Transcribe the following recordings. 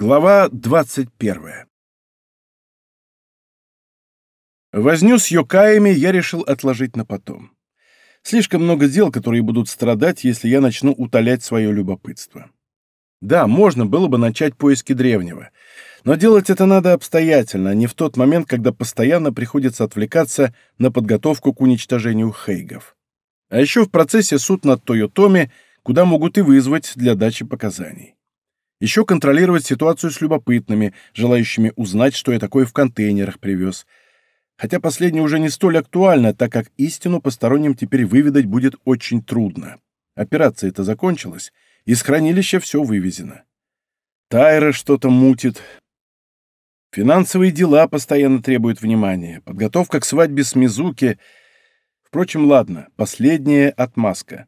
Глава 21 Возню с Йокаями я решил отложить на потом. Слишком много дел, которые будут страдать, если я начну утолять свое любопытство. Да, можно было бы начать поиски древнего, но делать это надо обстоятельно, а не в тот момент, когда постоянно приходится отвлекаться на подготовку к уничтожению хейгов. А еще в процессе суд над Тойотоми, куда могут и вызвать для дачи показаний. Еще контролировать ситуацию с любопытными, желающими узнать, что я такое в контейнерах привез. Хотя последнее уже не столь актуально, так как истину посторонним теперь выведать будет очень трудно. Операция эта закончилась, из хранилища все вывезено. Тайра что-то мутит. Финансовые дела постоянно требуют внимания. Подготовка к свадьбе с Мизуки. Впрочем, ладно, последняя отмазка.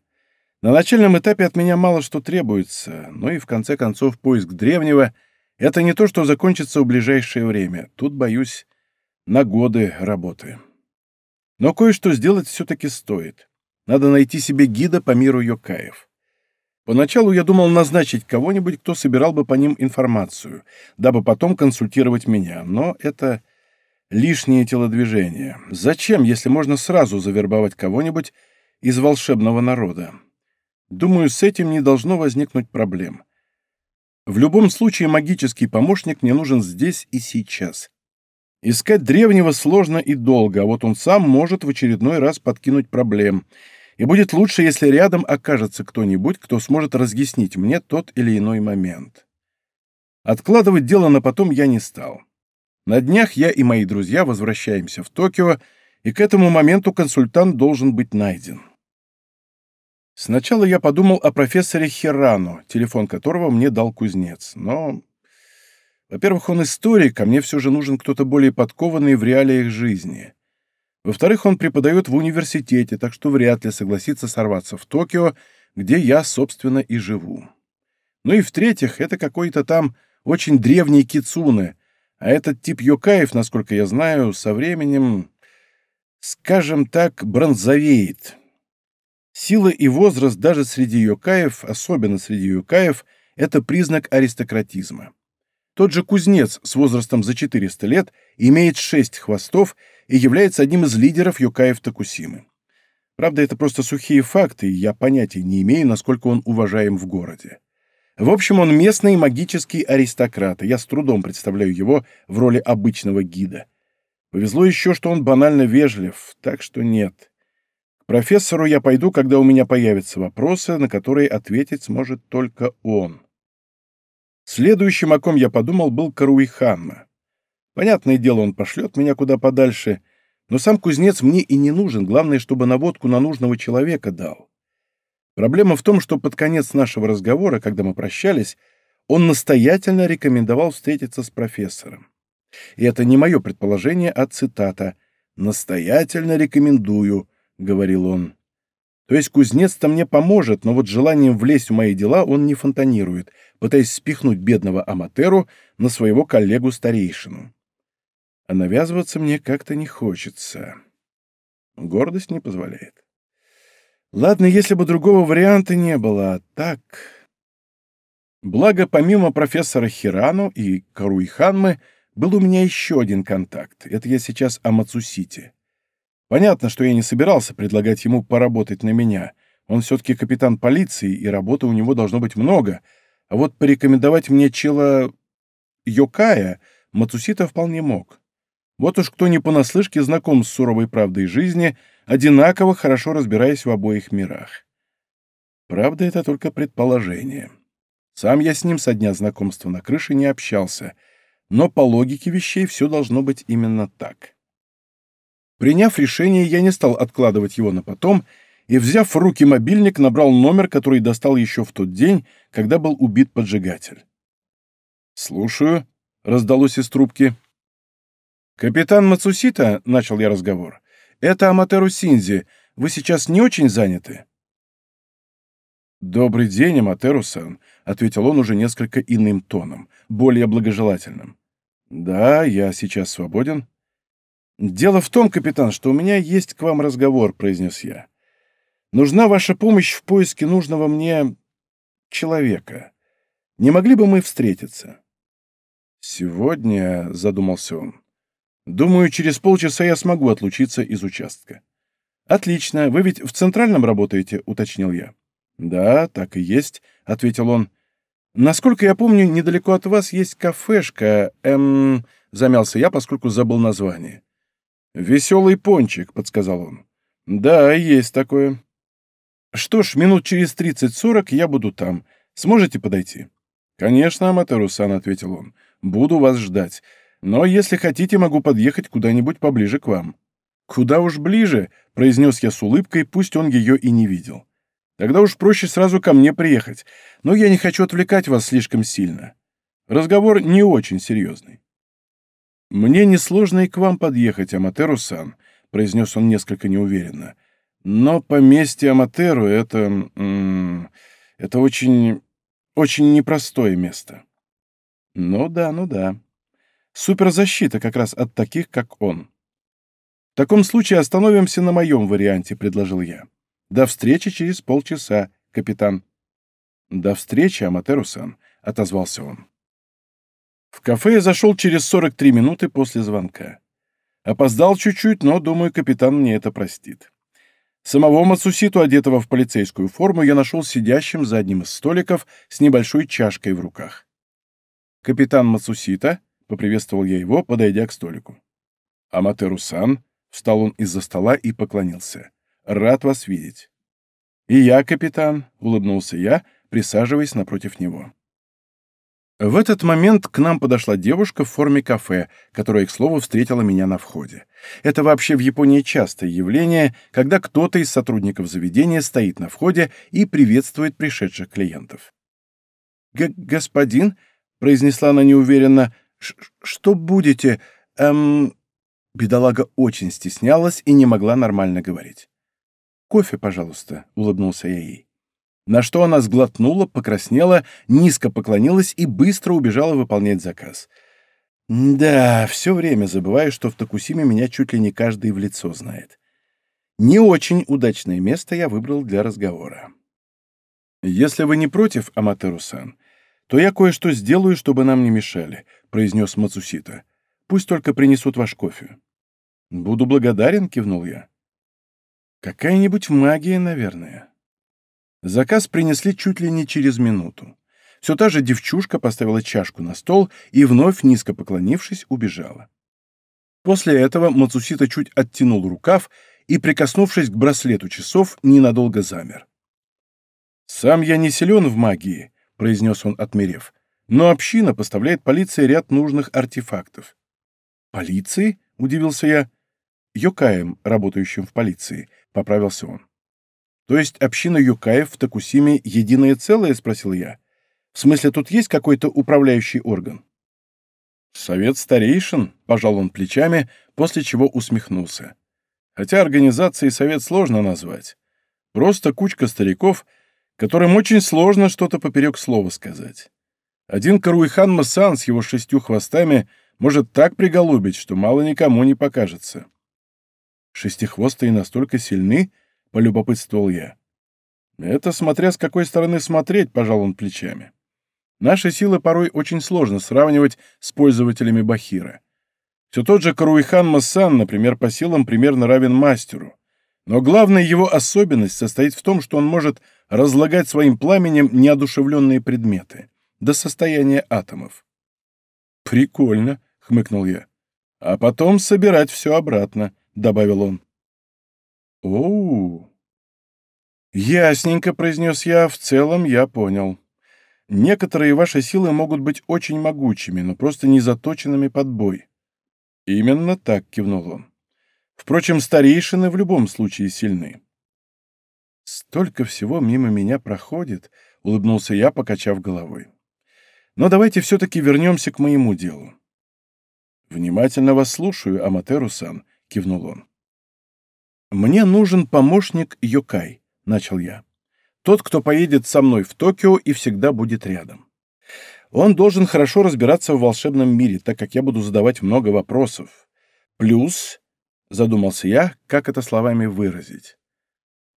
На начальном этапе от меня мало что требуется, но и в конце концов поиск древнего — это не то, что закончится в ближайшее время. Тут, боюсь, на годы работы. Но кое-что сделать все-таки стоит. Надо найти себе гида по миру Йокаев. Поначалу я думал назначить кого-нибудь, кто собирал бы по ним информацию, дабы потом консультировать меня, но это лишнее телодвижение. Зачем, если можно сразу завербовать кого-нибудь из волшебного народа? Думаю, с этим не должно возникнуть проблем. В любом случае магический помощник мне нужен здесь и сейчас. Искать древнего сложно и долго, а вот он сам может в очередной раз подкинуть проблем. И будет лучше, если рядом окажется кто-нибудь, кто сможет разъяснить мне тот или иной момент. Откладывать дело на потом я не стал. На днях я и мои друзья возвращаемся в Токио, и к этому моменту консультант должен быть найден. Сначала я подумал о профессоре Хирану, телефон которого мне дал кузнец, но... Во-первых, он историк, а мне все же нужен кто-то более подкованный в реалиях жизни. Во-вторых, он преподает в университете, так что вряд ли согласится сорваться в Токио, где я, собственно, и живу. Ну и в-третьих, это какой-то там очень древний кицуне, а этот тип йокаев, насколько я знаю, со временем, скажем так, бронзовеет. Сила и возраст даже среди юкаев, особенно среди юкаев, это признак аристократизма. Тот же кузнец с возрастом за 400 лет имеет шесть хвостов и является одним из лидеров юкаев Токусимы. Правда, это просто сухие факты, и я понятия не имею, насколько он уважаем в городе. В общем, он местный магический аристократ, и я с трудом представляю его в роли обычного гида. Повезло еще, что он банально вежлив, так что нет профессору я пойду, когда у меня появятся вопросы, на которые ответить сможет только он. Следующим, о ком я подумал, был Каруиханна. Понятное дело, он пошлет меня куда подальше, но сам кузнец мне и не нужен, главное, чтобы наводку на нужного человека дал. Проблема в том, что под конец нашего разговора, когда мы прощались, он настоятельно рекомендовал встретиться с профессором. И это не мое предположение, а цитата «настоятельно рекомендую», — говорил он. То есть кузнец-то мне поможет, но вот желанием влезть в мои дела он не фонтанирует, пытаясь спихнуть бедного Аматеру на своего коллегу-старейшину. А навязываться мне как-то не хочется. Гордость не позволяет. Ладно, если бы другого варианта не было, а так... Благо, помимо профессора Хирану и Каруиханмы, был у меня еще один контакт. Это я сейчас о Мацусите. Понятно, что я не собирался предлагать ему поработать на меня. Он все-таки капитан полиции, и работы у него должно быть много. А вот порекомендовать мне чела Йокая Мацусита вполне мог. Вот уж кто не понаслышке знаком с суровой правдой жизни, одинаково хорошо разбираясь в обоих мирах. Правда, это только предположение. Сам я с ним со дня знакомства на крыше не общался, но по логике вещей все должно быть именно так. Приняв решение, я не стал откладывать его на потом и, взяв в руки мобильник, набрал номер, который достал еще в тот день, когда был убит поджигатель. «Слушаю», — раздалось из трубки. «Капитан Мацусита», — начал я разговор, — «это Аматеру Синзи. Вы сейчас не очень заняты?» «Добрый день, Аматеру-сан», — ответил он уже несколько иным тоном, более благожелательным. «Да, я сейчас свободен». «Дело в том, капитан, что у меня есть к вам разговор», — произнес я. «Нужна ваша помощь в поиске нужного мне человека. Не могли бы мы встретиться?» «Сегодня», — задумался он, — «думаю, через полчаса я смогу отлучиться из участка». «Отлично. Вы ведь в Центральном работаете?» — уточнил я. «Да, так и есть», — ответил он. «Насколько я помню, недалеко от вас есть кафешка, эм...» — замялся я, поскольку забыл название. «Веселый пончик», — подсказал он. «Да, есть такое». «Что ж, минут через тридцать-сорок я буду там. Сможете подойти?» «Конечно, Аматеру-сан», — ответил он. «Буду вас ждать. Но если хотите, могу подъехать куда-нибудь поближе к вам». «Куда уж ближе», — произнес я с улыбкой, пусть он ее и не видел. «Тогда уж проще сразу ко мне приехать. Но я не хочу отвлекать вас слишком сильно. Разговор не очень серьезный». «Мне несложно и к вам подъехать, Аматеру-сан», — произнес он несколько неуверенно. «Но поместье Аматеру — это... это очень... очень непростое место». «Ну да, ну да. Суперзащита как раз от таких, как он». «В таком случае остановимся на моем варианте», — предложил я. «До встречи через полчаса, капитан». «До встречи, Аматеру-сан», — отозвался он. В кафе я зашел через 43 минуты после звонка. Опоздал чуть-чуть, но, думаю, капитан мне это простит. Самого Мацуситу, одетого в полицейскую форму, я нашел сидящим за одним из столиков с небольшой чашкой в руках. «Капитан Мацусита», — поприветствовал я его, подойдя к столику. «Аматеру-сан», — встал он из-за стола и поклонился. «Рад вас видеть». «И я, капитан», — улыбнулся я, присаживаясь напротив него. В этот момент к нам подошла девушка в форме кафе, которая, к слову, встретила меня на входе. Это вообще в Японии частое явление, когда кто-то из сотрудников заведения стоит на входе и приветствует пришедших клиентов. Г «Господин», — произнесла она неуверенно, — «что будете?» эм... Бедолага очень стеснялась и не могла нормально говорить. «Кофе, пожалуйста», — улыбнулся я ей на что она сглотнула, покраснела, низко поклонилась и быстро убежала выполнять заказ. Да, все время забываю, что в Токусиме меня чуть ли не каждый в лицо знает. Не очень удачное место я выбрал для разговора. «Если вы не против, Аматеру-сан, то я кое-что сделаю, чтобы нам не мешали», — произнес Мацусита. «Пусть только принесут ваш кофе». «Буду благодарен», — кивнул я. «Какая-нибудь магия, наверное». Заказ принесли чуть ли не через минуту. Все та же девчушка поставила чашку на стол и, вновь низко поклонившись, убежала. После этого Мацусита чуть оттянул рукав и, прикоснувшись к браслету часов, ненадолго замер. «Сам я не силен в магии», — произнес он, отмерев, «но община поставляет полиции ряд нужных артефактов». «Полиции?» — удивился я. «Йокаем, работающим в полиции», — поправился он. «То есть община Юкаев в Токусиме единое целое?» — спросил я. «В смысле, тут есть какой-то управляющий орган?» «Совет старейшин», — пожал он плечами, после чего усмехнулся. «Хотя организации совет сложно назвать. Просто кучка стариков, которым очень сложно что-то поперек слова сказать. Один Каруихан Масан с его шестью хвостами может так приголубить, что мало никому не покажется». «Шестихвостые настолько сильны?» — полюбопытствовал я. «Это смотря с какой стороны смотреть», — пожал он плечами. «Наши силы порой очень сложно сравнивать с пользователями Бахира. Все тот же Каруихан Массан, например, по силам примерно равен мастеру. Но главная его особенность состоит в том, что он может разлагать своим пламенем неодушевленные предметы до состояния атомов. «Прикольно», — хмыкнул я. «А потом собирать все обратно», — добавил он. «Оу!» «Ясненько», — произнес я, — «в целом я понял. Некоторые ваши силы могут быть очень могучими, но просто не заточенными под бой». «Именно так», — кивнул он. «Впрочем, старейшины в любом случае сильны». «Столько всего мимо меня проходит», — улыбнулся я, покачав головой. «Но давайте все-таки вернемся к моему делу». «Внимательно вас слушаю, Аматеру-сан», — кивнул он. «Мне нужен помощник Йокай», — начал я. «Тот, кто поедет со мной в Токио и всегда будет рядом. Он должен хорошо разбираться в волшебном мире, так как я буду задавать много вопросов. Плюс, — задумался я, как это словами выразить,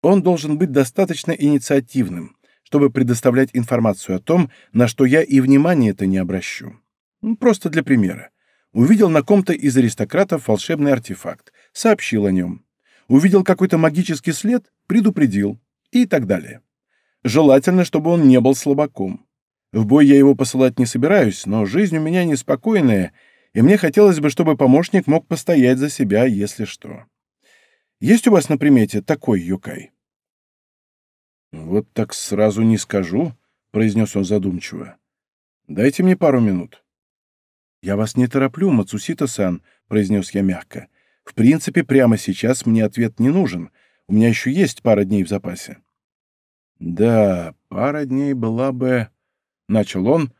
он должен быть достаточно инициативным, чтобы предоставлять информацию о том, на что я и внимания-то не обращу. Ну, Просто для примера. Увидел на ком-то из аристократов волшебный артефакт, сообщил о нем. Увидел какой-то магический след, предупредил. И так далее. Желательно, чтобы он не был слабаком. В бой я его посылать не собираюсь, но жизнь у меня неспокойная, и мне хотелось бы, чтобы помощник мог постоять за себя, если что. Есть у вас на примете такой юкай? «Вот так сразу не скажу», — произнес он задумчиво. «Дайте мне пару минут». «Я вас не тороплю, Мацусита-сан», — произнес я мягко. «В принципе, прямо сейчас мне ответ не нужен. У меня еще есть пара дней в запасе». «Да, пара дней была бы...» — начал он,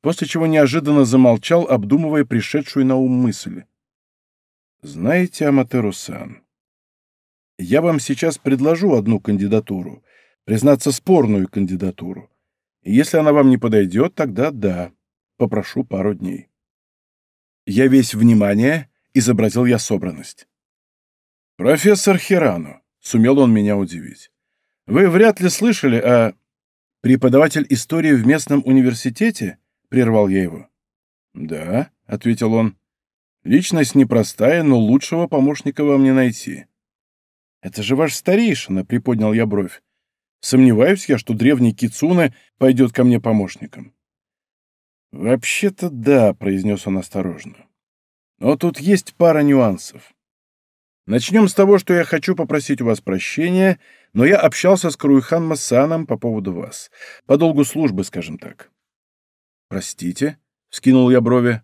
после чего неожиданно замолчал, обдумывая пришедшую на ум мысль. «Знаете, Аматеру-сан, я вам сейчас предложу одну кандидатуру, признаться, спорную кандидатуру. Если она вам не подойдет, тогда да, попрошу пару дней». Я весь внимание, изобразил я собранность. «Профессор Хирану», — сумел он меня удивить. «Вы вряд ли слышали о...» «Преподаватель истории в местном университете?» — прервал я его. «Да», — ответил он. «Личность непростая, но лучшего помощника вам не найти». «Это же ваш старейшина», — приподнял я бровь. «Сомневаюсь я, что древний Кицуна пойдет ко мне помощником». «Вообще-то да», — произнес он осторожно. «Но тут есть пара нюансов. Начнем с того, что я хочу попросить у вас прощения, но я общался с Круихан Масаном по поводу вас. По долгу службы, скажем так». «Простите?» — вскинул я брови.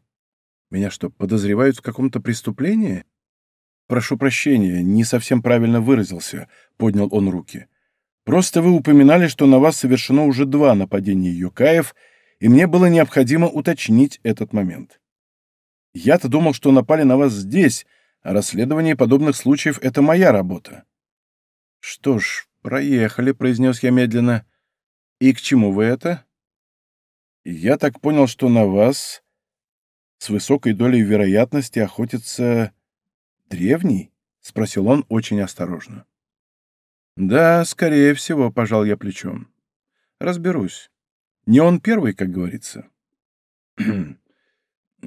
«Меня что, подозревают в каком-то преступлении?» «Прошу прощения, не совсем правильно выразился», — поднял он руки. «Просто вы упоминали, что на вас совершено уже два нападения юкаев, и мне было необходимо уточнить этот момент. Я-то думал, что напали на вас здесь, а расследование подобных случаев — это моя работа». «Что ж, проехали», — произнес я медленно. «И к чему вы это?» «Я так понял, что на вас с высокой долей вероятности охотится древний?» — спросил он очень осторожно. «Да, скорее всего», — пожал я плечом. «Разберусь. Не он первый, как говорится».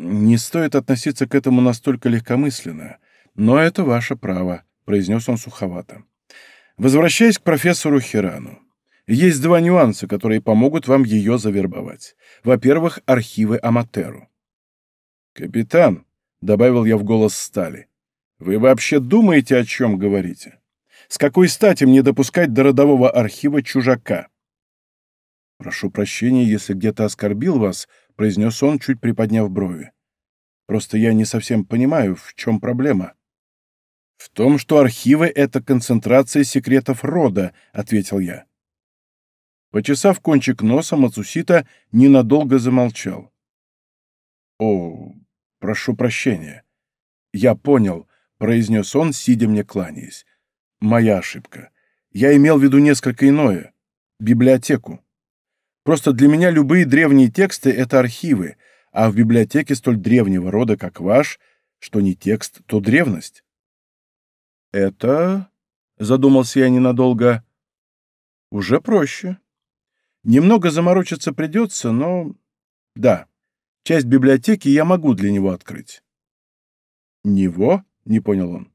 «Не стоит относиться к этому настолько легкомысленно, но это ваше право», — произнес он суховато. «Возвращаясь к профессору Хирану. Есть два нюанса, которые помогут вам ее завербовать. Во-первых, архивы Аматеру». «Капитан», — добавил я в голос Стали, — «вы вообще думаете, о чем говорите? С какой стати мне допускать до родового архива чужака?» «Прошу прощения, если где-то оскорбил вас», — произнес он, чуть приподняв брови. «Просто я не совсем понимаю, в чем проблема». «В том, что архивы — это концентрация секретов рода», — ответил я. Почесав кончик носа, Мацусита ненадолго замолчал. «О, прошу прощения. Я понял», — произнес он, сидя мне кланяясь. «Моя ошибка. Я имел в виду несколько иное. Библиотеку. Просто для меня любые древние тексты — это архивы, а в библиотеке столь древнего рода, как ваш, что не текст, то древность. Это, — задумался я ненадолго, — уже проще. Немного заморочиться придется, но... Да, часть библиотеки я могу для него открыть. «Него?» — не понял он.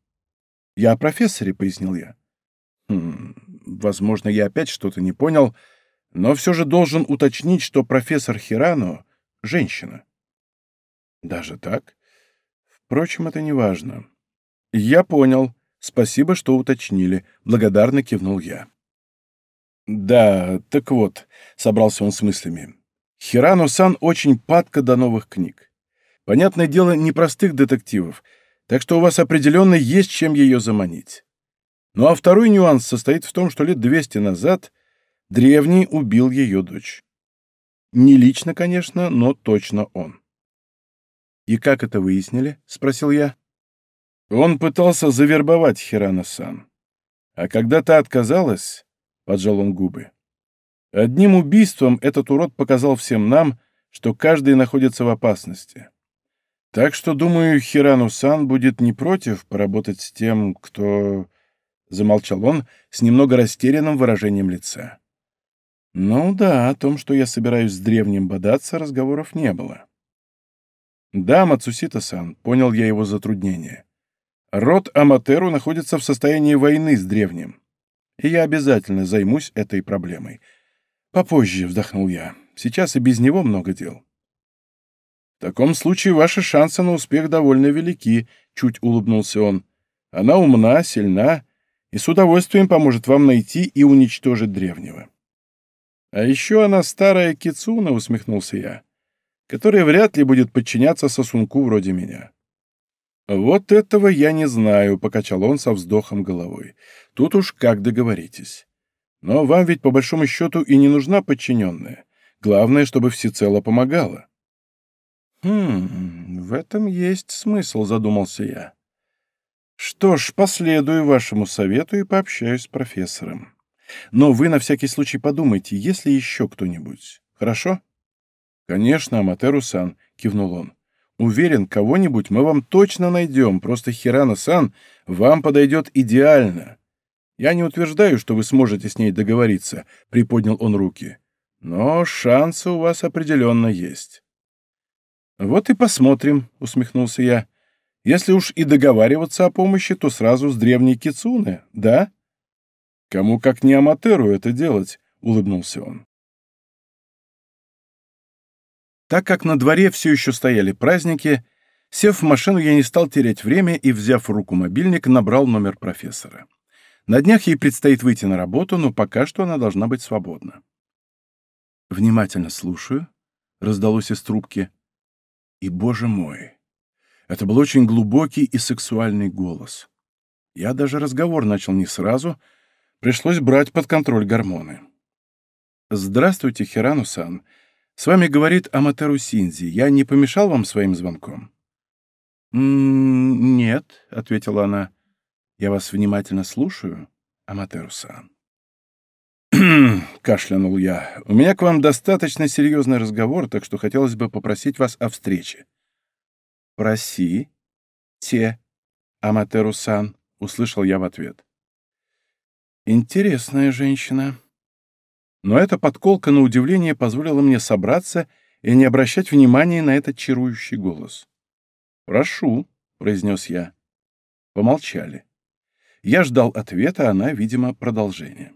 «Я о профессоре», — пояснил я. Хм, возможно, я опять что-то не понял, — но все же должен уточнить, что профессор Хирано — женщина. Даже так? Впрочем, это не важно. Я понял. Спасибо, что уточнили. Благодарно кивнул я. Да, так вот, собрался он с мыслями. Хирано-сан очень падка до новых книг. Понятное дело, непростых детективов, так что у вас определенно есть чем ее заманить. Ну а второй нюанс состоит в том, что лет 200 назад — Древний убил ее дочь. Не лично, конечно, но точно он. «И как это выяснили?» — спросил я. Он пытался завербовать Хирана-сан. А когда та отказалась, — поджал он губы, — одним убийством этот урод показал всем нам, что каждый находится в опасности. Так что, думаю, Хирану-сан будет не против поработать с тем, кто... Замолчал он с немного растерянным выражением лица. Ну да, о том, что я собираюсь с древним бодаться, разговоров не было. «Да, Мацусита-сан», — понял я его затруднение. «Род Аматеру находится в состоянии войны с древним, и я обязательно займусь этой проблемой. Попозже», — вздохнул я, — «сейчас и без него много дел». «В таком случае ваши шансы на успех довольно велики», — чуть улыбнулся он. «Она умна, сильна и с удовольствием поможет вам найти и уничтожить древнего». «А еще она старая кицуна», — усмехнулся я, «которая вряд ли будет подчиняться сосунку вроде меня». «Вот этого я не знаю», — покачал он со вздохом головой. «Тут уж как договоритесь. Но вам ведь по большому счету и не нужна подчиненная. Главное, чтобы всецело помогала». «Хм, в этом есть смысл», — задумался я. «Что ж, последую вашему совету и пообщаюсь с профессором. Но вы на всякий случай подумайте, есть ли еще кто-нибудь. Хорошо?» «Конечно, Аматеру-сан», — кивнул он. «Уверен, кого-нибудь мы вам точно найдем, просто Хирана-сан вам подойдет идеально. Я не утверждаю, что вы сможете с ней договориться», — приподнял он руки. «Но шансы у вас определенно есть». «Вот и посмотрим», — усмехнулся я. «Если уж и договариваться о помощи, то сразу с древней Кицуны, да?» «Кому как не Аматеру это делать», — улыбнулся он. Так как на дворе все еще стояли праздники, сев в машину, я не стал терять время и, взяв в руку мобильник, набрал номер профессора. На днях ей предстоит выйти на работу, но пока что она должна быть свободна. «Внимательно слушаю», — раздалось из трубки. И, боже мой, это был очень глубокий и сексуальный голос. Я даже разговор начал не сразу, пришлось брать под контроль гормоны. «Здравствуйте, Хирану-сан. С вами говорит Аматеру Синзи. Я не помешал вам своим звонком?» «М -м «Нет», — ответила она. «Я вас внимательно слушаю, Аматеру-сан». кашлянул я. «У меня к вам достаточно серьезный разговор, так что хотелось бы попросить вас о встрече». «Проси, те, Аматеру-сан», — услышал я в ответ. «Интересная женщина». Но эта подколка, на удивление, позволила мне собраться и не обращать внимания на этот чарующий голос. «Прошу», — произнес я. Помолчали. Я ждал ответа, она, видимо, продолжение.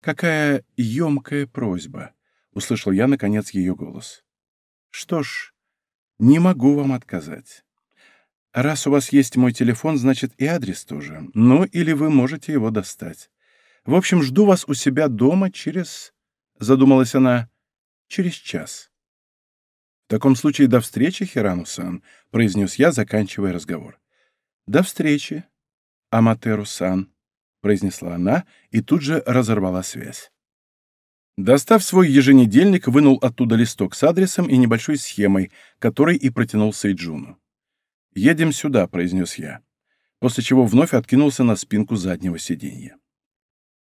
«Какая емкая просьба!» — услышал я, наконец, ее голос. «Что ж, не могу вам отказать. Раз у вас есть мой телефон, значит и адрес тоже. Ну, или вы можете его достать. В общем, жду вас у себя дома через...» — задумалась она. «Через час». «В таком случае до встречи, Хирану-сан», — произнес я, заканчивая разговор. «До встречи, Аматеру-сан», произнесла она и тут же разорвала связь. Достав свой еженедельник, вынул оттуда листок с адресом и небольшой схемой, который и протянул Сейджуну. «Едем сюда», — произнес я, после чего вновь откинулся на спинку заднего сиденья.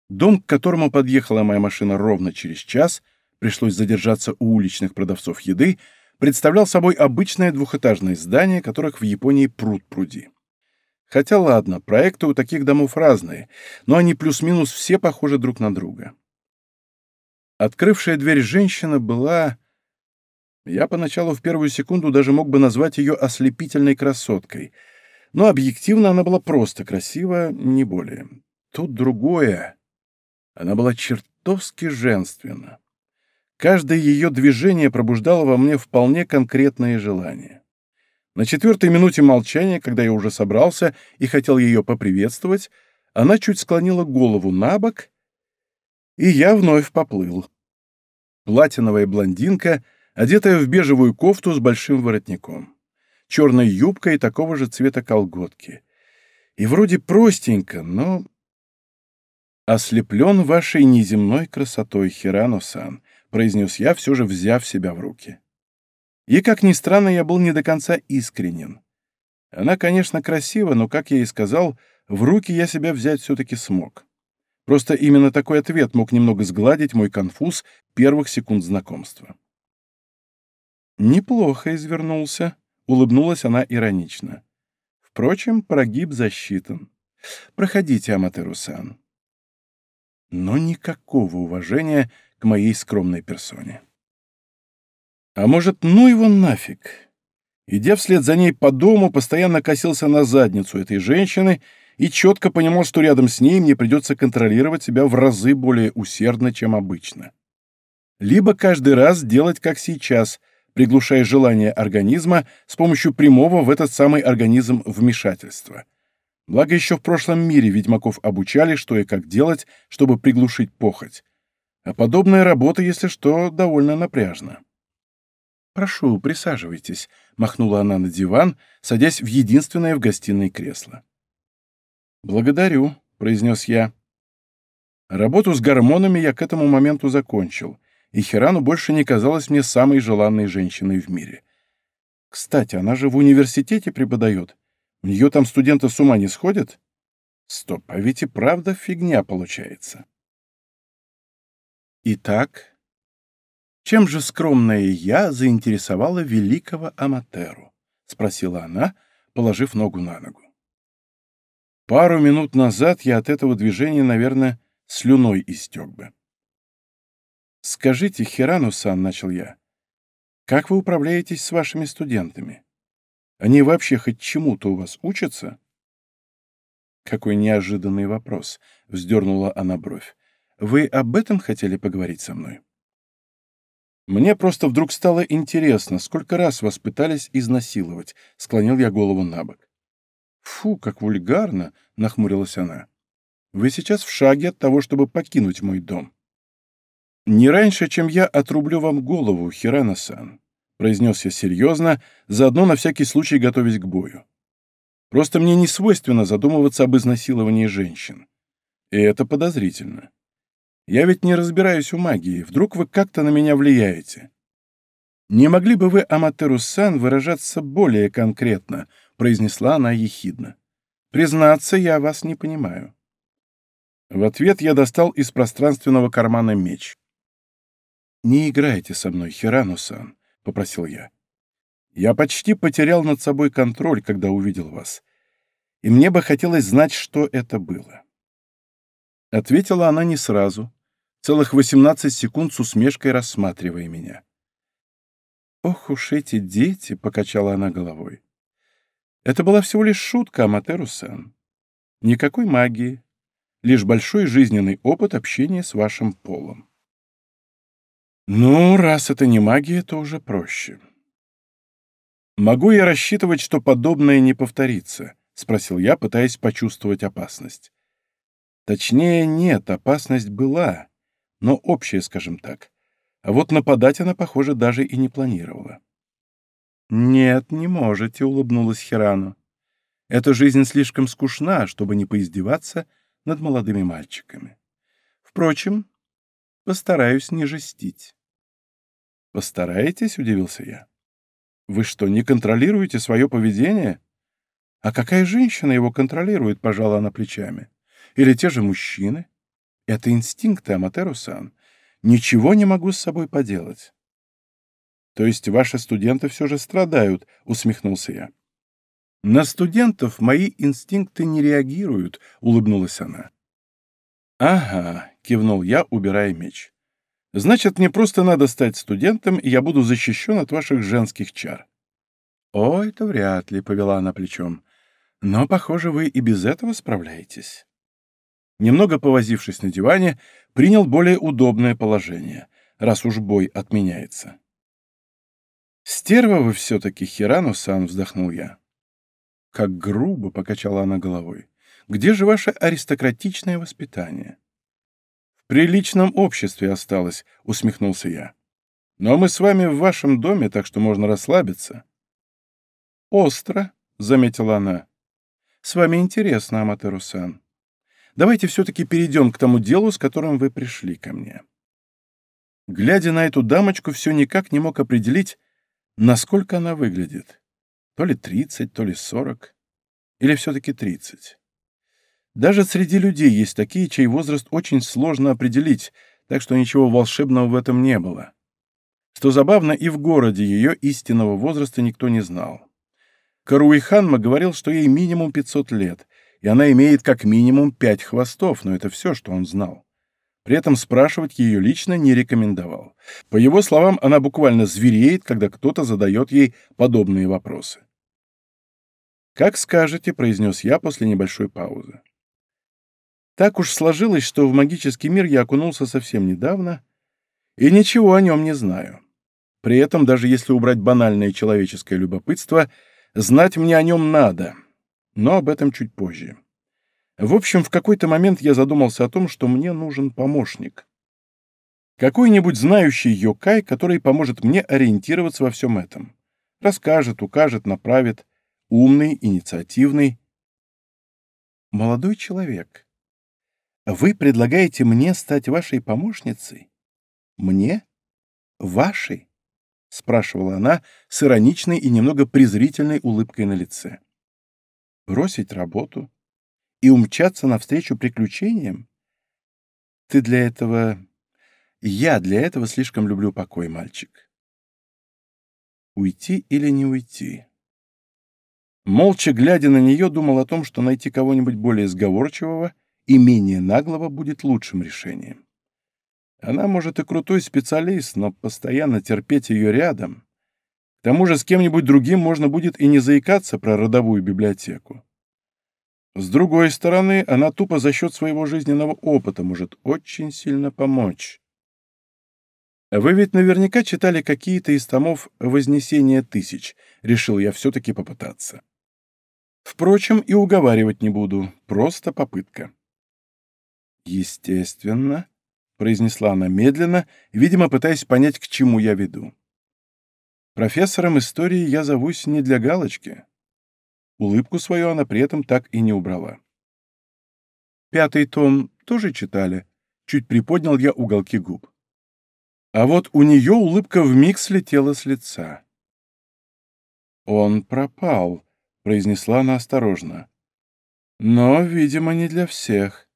Дом, к которому подъехала моя машина ровно через час, пришлось задержаться у уличных продавцов еды, представлял собой обычное двухэтажное здание, которых в Японии пруд пруди. Хотя ладно, проекты у таких домов разные, но они плюс-минус все похожи друг на друга. Открывшая дверь женщина была... Я поначалу в первую секунду даже мог бы назвать ее ослепительной красоткой, но объективно она была просто красива, не более. Тут другое. Она была чертовски женственна. Каждое ее движение пробуждало во мне вполне конкретные желания. На четвертой минуте молчания, когда я уже собрался и хотел ее поприветствовать, она чуть склонила голову на бок, и я вновь поплыл. Платиновая блондинка, одетая в бежевую кофту с большим воротником, черная юбка и такого же цвета колготки. И вроде простенько, но... «Ослеплен вашей неземной красотой, Хирано-сан», — произнес я, все же взяв себя в руки. И, как ни странно, я был не до конца искренен. Она, конечно, красива, но, как я и сказал, в руки я себя взять все-таки смог. Просто именно такой ответ мог немного сгладить мой конфуз первых секунд знакомства. «Неплохо извернулся», — улыбнулась она иронично. «Впрочем, прогиб засчитан. Проходите, Аматеру-сан». Но никакого уважения к моей скромной персоне. А может, ну его нафиг? Идя вслед за ней по дому, постоянно косился на задницу этой женщины и четко понимал, что рядом с ней мне придется контролировать себя в разы более усердно, чем обычно. Либо каждый раз делать как сейчас, приглушая желание организма с помощью прямого в этот самый организм вмешательства. Благо еще в прошлом мире ведьмаков обучали, что и как делать, чтобы приглушить похоть. А подобная работа, если что, довольно напряжна. «Прошу, присаживайтесь», — махнула она на диван, садясь в единственное в гостиной кресло. «Благодарю», — произнес я. Работу с гормонами я к этому моменту закончил, и Хирану больше не казалась мне самой желанной женщиной в мире. Кстати, она же в университете преподает. У нее там студенты с ума не сходят? Стоп, а ведь и правда фигня получается. Итак, чем же скромная я заинтересовала великого Аматеру? — спросила она, положив ногу на ногу. Пару минут назад я от этого движения, наверное, слюной истек бы. «Скажите, Хирану-сан», — начал я, — «как вы управляетесь с вашими студентами? Они вообще хоть чему-то у вас учатся?» «Какой неожиданный вопрос», — вздернула она бровь. «Вы об этом хотели поговорить со мной?» «Мне просто вдруг стало интересно, сколько раз вас пытались изнасиловать», — склонил я голову на бок. «Фу, как вульгарно!» — нахмурилась она. «Вы сейчас в шаге от того, чтобы покинуть мой дом». «Не раньше, чем я отрублю вам голову, Хирана-сан», — произнес я серьезно, заодно на всякий случай готовясь к бою. «Просто мне не свойственно задумываться об изнасиловании женщин. И это подозрительно. Я ведь не разбираюсь в магии, вдруг вы как-то на меня влияете». «Не могли бы вы, Аматеру-сан, выражаться более конкретно?» произнесла она ехидно. «Признаться, я вас не понимаю». В ответ я достал из пространственного кармана меч. «Не играйте со мной, Хирану-сан», — попросил я. «Я почти потерял над собой контроль, когда увидел вас, и мне бы хотелось знать, что это было». Ответила она не сразу, целых восемнадцать секунд с усмешкой рассматривая меня. «Ох уж эти дети!» — покачала она головой. Это была всего лишь шутка, Аматеру-сан. Никакой магии, лишь большой жизненный опыт общения с вашим полом. Ну, раз это не магия, то уже проще. «Могу я рассчитывать, что подобное не повторится?» — спросил я, пытаясь почувствовать опасность. Точнее, нет, опасность была, но общая, скажем так. А вот нападать она, похоже, даже и не планировала. «Нет, не можете», — улыбнулась Хирану. «Эта жизнь слишком скучна, чтобы не поиздеваться над молодыми мальчиками. Впрочем, постараюсь не жестить». «Постараетесь?» — удивился я. «Вы что, не контролируете свое поведение?» «А какая женщина его контролирует?» — пожала она плечами. «Или те же мужчины?» «Это инстинкты, Аматеру-сан. Ничего не могу с собой поделать». То есть ваши студенты все же страдают, усмехнулся я. На студентов мои инстинкты не реагируют, улыбнулась она. Ага, кивнул я, убирая меч. Значит, мне просто надо стать студентом, и я буду защищен от ваших женских чар. О, это вряд ли, повела она плечом. Но, похоже, вы и без этого справляетесь. Немного повозившись на диване, принял более удобное положение, раз уж бой отменяется. «Стерва вы все-таки, Хирану-сан!» — вздохнул я. «Как грубо!» — покачала она головой. «Где же ваше аристократичное воспитание?» «В приличном обществе осталось», — усмехнулся я. «Но мы с вами в вашем доме, так что можно расслабиться». «Остро», — заметила она. «С вами интересно, Аматеру-сан. Давайте все-таки перейдем к тому делу, с которым вы пришли ко мне». Глядя на эту дамочку, все никак не мог определить, Насколько она выглядит? То ли 30, то ли 40. Или все-таки 30. Даже среди людей есть такие, чей возраст очень сложно определить, так что ничего волшебного в этом не было. Что забавно, и в городе ее истинного возраста никто не знал. Каруиханма говорил, что ей минимум 500 лет, и она имеет как минимум пять хвостов, но это все, что он знал. При этом спрашивать ее лично не рекомендовал. По его словам, она буквально звереет, когда кто-то задает ей подобные вопросы. «Как скажете», — произнес я после небольшой паузы. Так уж сложилось, что в магический мир я окунулся совсем недавно и ничего о нем не знаю. При этом, даже если убрать банальное человеческое любопытство, знать мне о нем надо, но об этом чуть позже. В общем, в какой-то момент я задумался о том, что мне нужен помощник. Какой-нибудь знающий йокай, который поможет мне ориентироваться во всем этом. Расскажет, укажет, направит. Умный, инициативный. Молодой человек, вы предлагаете мне стать вашей помощницей? Мне? Вашей? Спрашивала она с ироничной и немного презрительной улыбкой на лице. Бросить работу и умчаться навстречу приключениям? Ты для этого... Я для этого слишком люблю покой, мальчик. Уйти или не уйти? Молча глядя на нее, думал о том, что найти кого-нибудь более сговорчивого — и менее наглого будет лучшим решением. Она, может, и крутой специалист, но постоянно терпеть ее рядом. К тому же с кем-нибудь другим можно будет и не заикаться про родовую библиотеку. С другой стороны, она тупо за счет своего жизненного опыта может очень сильно помочь. Вы ведь наверняка читали какие-то из томов «Вознесение тысяч», решил я все-таки попытаться. Впрочем, и уговаривать не буду, просто попытка. «Естественно», — произнесла она медленно, видимо, пытаясь понять, к чему я веду. «Профессором истории я зовусь не для галочки». Улыбку свою она при этом так и не убрала. «Пятый том тоже читали?» Чуть приподнял я уголки губ. А вот у нее улыбка вмиг слетела с лица. «Он пропал», — произнесла она осторожно. «Но, видимо, не для всех.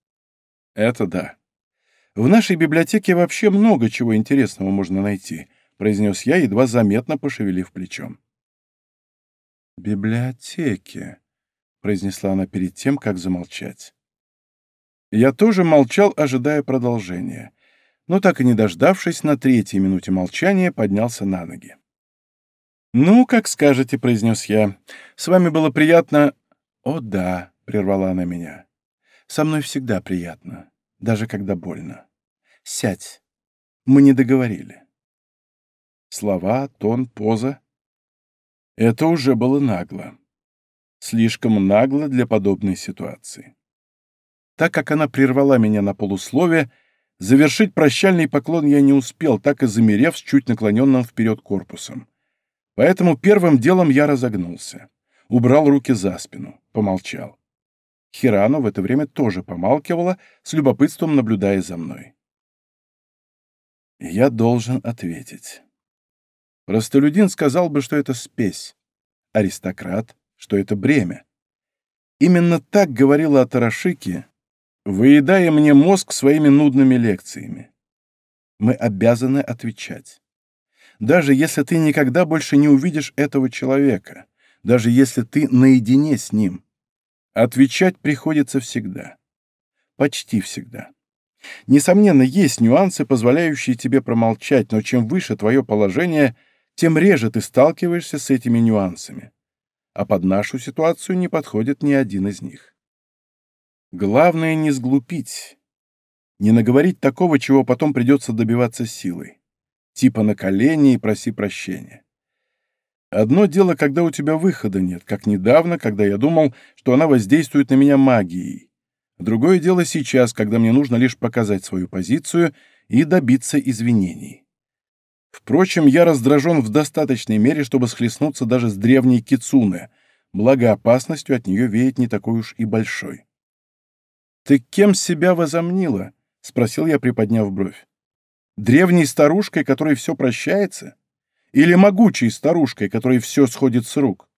Это да. В нашей библиотеке вообще много чего интересного можно найти, произнес я, едва заметно пошевелив плечом. «Библиотеки», — произнесла она перед тем, как замолчать. Я тоже молчал, ожидая продолжения, но так и не дождавшись, на третьей минуте молчания поднялся на ноги. «Ну, как скажете», — произнес я. «С вами было приятно...» «О, да», — прервала она меня. Со мной всегда приятно, даже когда больно. Сядь. Мы не договорили. Слова, тон, поза. Это уже было нагло. Слишком нагло для подобной ситуации. Так как она прервала меня на полуслове, завершить прощальный поклон я не успел, так и замерев с чуть наклоненным вперед корпусом. Поэтому первым делом я разогнулся. Убрал руки за спину, помолчал. Хирану в это время тоже помалкивала, с любопытством наблюдая за мной. Я должен ответить. Простолюдин сказал бы, что это спесь. Аристократ, что это бремя. Именно так говорила о Тарашике, выедая мне мозг своими нудными лекциями. Мы обязаны отвечать. Даже если ты никогда больше не увидишь этого человека, даже если ты наедине с ним, Отвечать приходится всегда. Почти всегда. Несомненно, есть нюансы, позволяющие тебе промолчать, но чем выше твое положение, тем реже ты сталкиваешься с этими нюансами. А под нашу ситуацию не подходит ни один из них. Главное не сглупить, не наговорить такого, чего потом придется добиваться силой. Типа на колени и проси прощения. Одно дело, когда у тебя выхода нет, как недавно, когда я думал, что она воздействует на меня магией. Другое дело сейчас, когда мне нужно лишь показать свою позицию и добиться извинений. Впрочем, я раздражен в достаточной мере, чтобы схлестнуться даже с древней Кицуне, благо опасностью от нее веет не такой уж и большой. «Ты кем себя возомнила?» — спросил я, приподняв бровь. «Древней старушкой, которой все прощается?» Или могучей старушкой, которой все сходит с рук?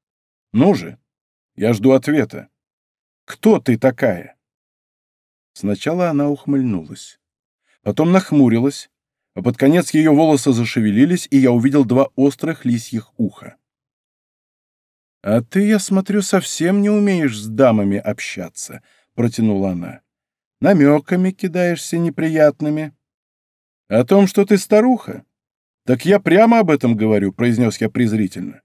Ну же, я жду ответа. Кто ты такая?» Сначала она ухмыльнулась. Потом нахмурилась, а под конец ее волосы зашевелились, и я увидел два острых лисьих уха. «А ты, я смотрю, совсем не умеешь с дамами общаться», — протянула она. намеками кидаешься неприятными. О том, что ты старуха. Так я прямо об этом говорю, произнес я презрительно.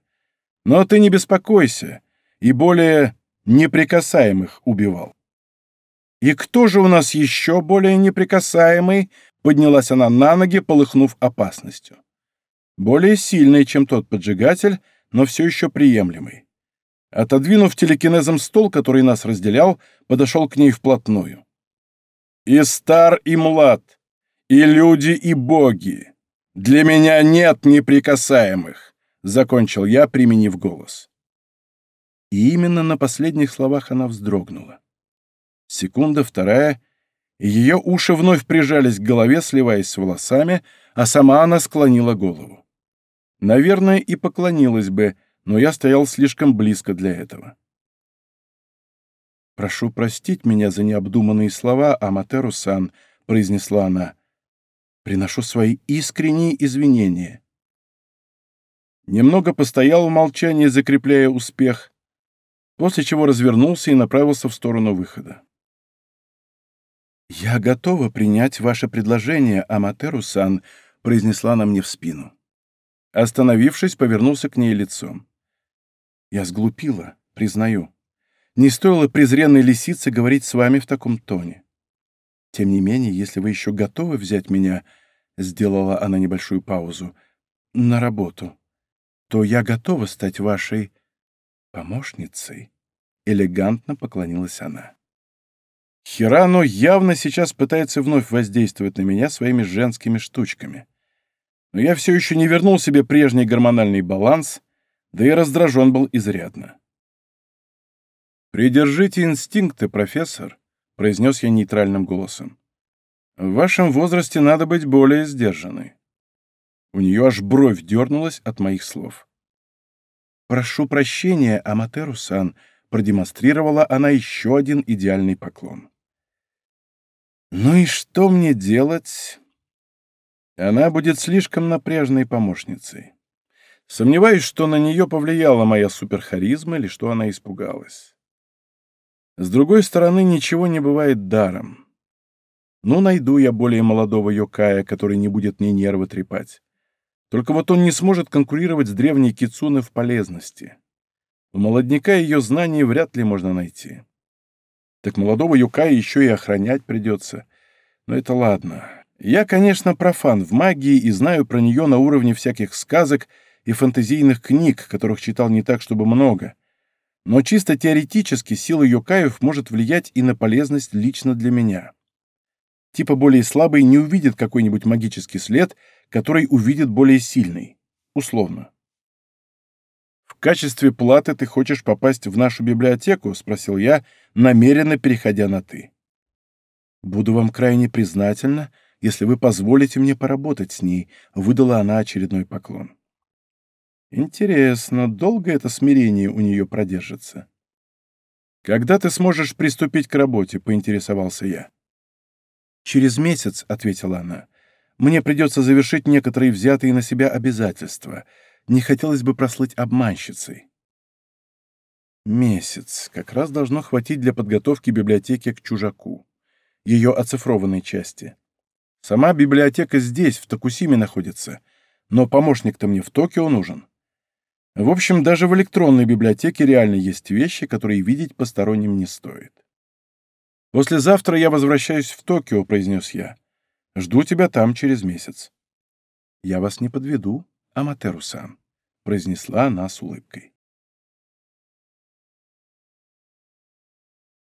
Но ты не беспокойся, и более неприкасаемых убивал. «И кто же у нас еще более неприкасаемый?» — поднялась она на ноги, полыхнув опасностью. «Более сильный, чем тот поджигатель, но все еще приемлемый». Отодвинув телекинезом стол, который нас разделял, подошел к ней вплотную. «И стар, и млад, и люди, и боги. Для меня нет неприкасаемых», — закончил я, применив голос. И именно на последних словах она вздрогнула. Секунда, вторая, и ее уши вновь прижались к голове, сливаясь с волосами, а сама она склонила голову. Наверное, и поклонилась бы, но я стоял слишком близко для этого. «Прошу простить меня за необдуманные слова, Аматеру-сан», — произнесла она. «Приношу свои искренние извинения». Немного постоял в молчании, закрепляя успех, после чего развернулся и направился в сторону выхода. «Я готова принять ваше предложение, Аматеру-сан», — произнесла она мне в спину. Остановившись, повернулся к ней лицом. «Я сглупила, признаю. Не стоило презренной лисице говорить с вами в таком тоне. Тем не менее, если вы еще готовы взять меня, — сделала она небольшую паузу, — на работу, то я готова стать вашей помощницей», — элегантно поклонилась она. Хирано явно сейчас пытается вновь воздействовать на меня своими женскими штучками. Но я все еще не вернул себе прежний гормональный баланс, да и раздражен был изрядно. «Придержите инстинкты, профессор», — произнес я нейтральным голосом. «В вашем возрасте надо быть более сдержанной». У нее аж бровь дернулась от моих слов. «Прошу прощения, Аматеру-сан», — продемонстрировала она еще один идеальный поклон. Ну и что мне делать? Она будет слишком напряжной помощницей. Сомневаюсь, что на нее повлияла моя суперхаризма или что она испугалась. С другой стороны, ничего не бывает даром. Ну, найду я более молодого Йокая, который не будет мне нервы трепать. Только вот он не сможет конкурировать с древней Кицуны в полезности. У молодняка ее знаний вряд ли можно найти. Так молодого Юкая еще и охранять придется. Но это ладно. Я, конечно, профан в магии и знаю про нее на уровне всяких сказок и фэнтезийных книг, которых читал не так, чтобы много. Но чисто теоретически сила Йокаев может влиять и на полезность лично для меня. Типа более слабый не увидит какой-нибудь магический след, который увидит более сильный. Условно. «В качестве платы ты хочешь попасть в нашу библиотеку?» — спросил я, намеренно переходя на «ты». «Буду вам крайне признательна, если вы позволите мне поработать с ней», — выдала она очередной поклон. «Интересно, долго это смирение у нее продержится?» «Когда ты сможешь приступить к работе?» — поинтересовался я. «Через месяц», — ответила она. «Мне придется завершить некоторые взятые на себя обязательства. Не хотелось бы прослыть обманщицей». Месяц. Как раз должно хватить для подготовки библиотеки к чужаку ее оцифрованной части. Сама библиотека здесь, в Токусиме, находится, но помощник-то мне в Токио нужен. В общем, даже в электронной библиотеке реально есть вещи, которые видеть посторонним не стоит. «Послезавтра я возвращаюсь в Токио», — произнес я. «Жду тебя там через месяц». «Я вас не подведу, Аматеру-сан», — произнесла она с улыбкой.